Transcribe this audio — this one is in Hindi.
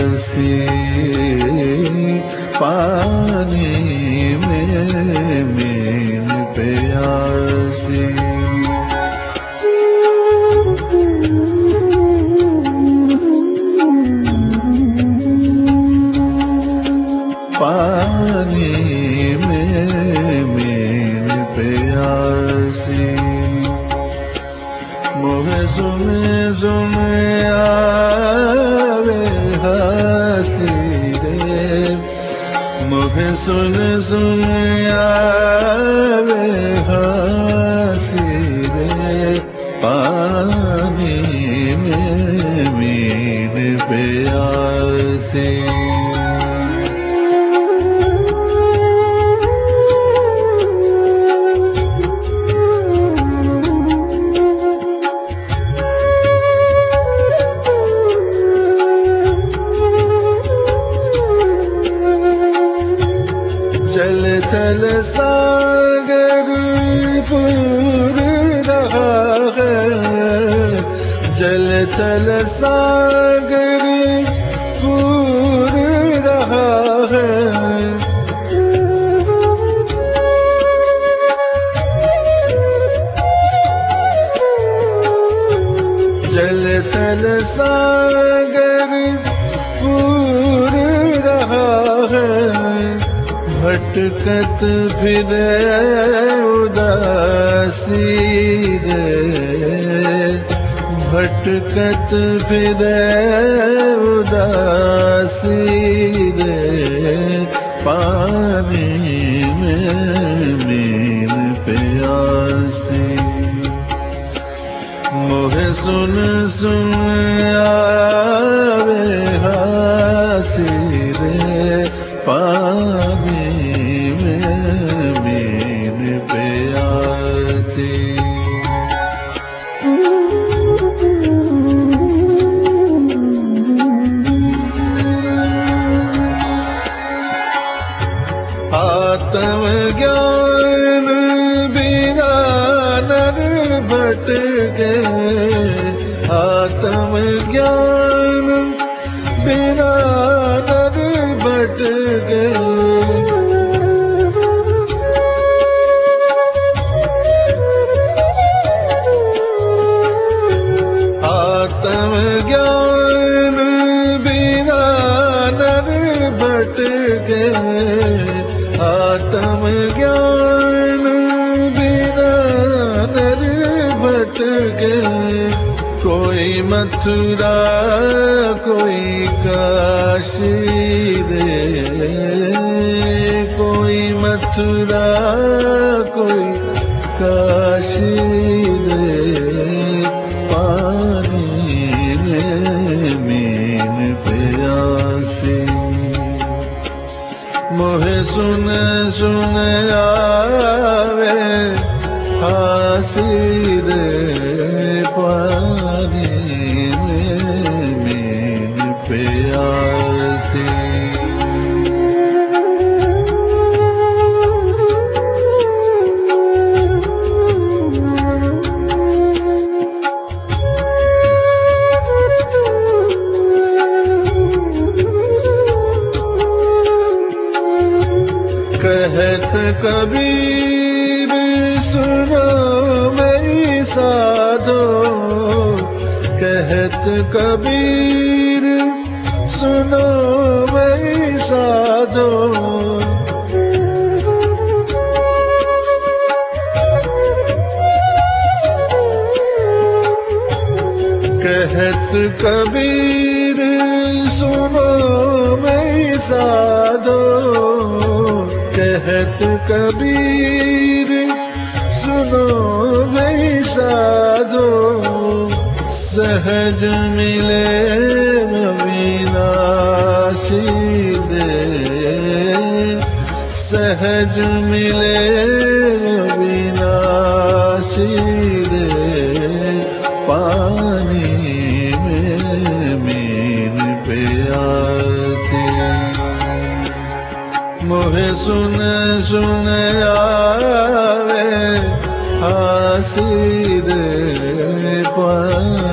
प्यासी पानी में मीन प्यासी पानी में मीन प्यासी मोहे सुने सुने मोहे सुन सुन आवे हसी रे पानी में मीन प्यासी जल थल सागर पूर रहा है। जल थल सागर भटकत फिर उदासी भटकत फिर उदासी रे। पानी में मीन प्यासी। मोहे सुन सुन आवे आत्म ज्ञान बिना नर गए। आत्म ज्ञान बिना नर बट आत्म मथुरा कोई काशी रे कोई मथुरा कोई काशी रे पानी में मीन प्यासी मोहे सुन सुन आवे हासी रे पानी कहत कबीर, सुनो मेरी साधो। कहत कबीर, सुनो मेरी साधो। कहत कबीर, सुनो मैं साधो। कबीर सुनो मैं साधो सहज मिले अविनाशी दे सहज मिले अविनाशी सुन सुन आवे हासी रे पर।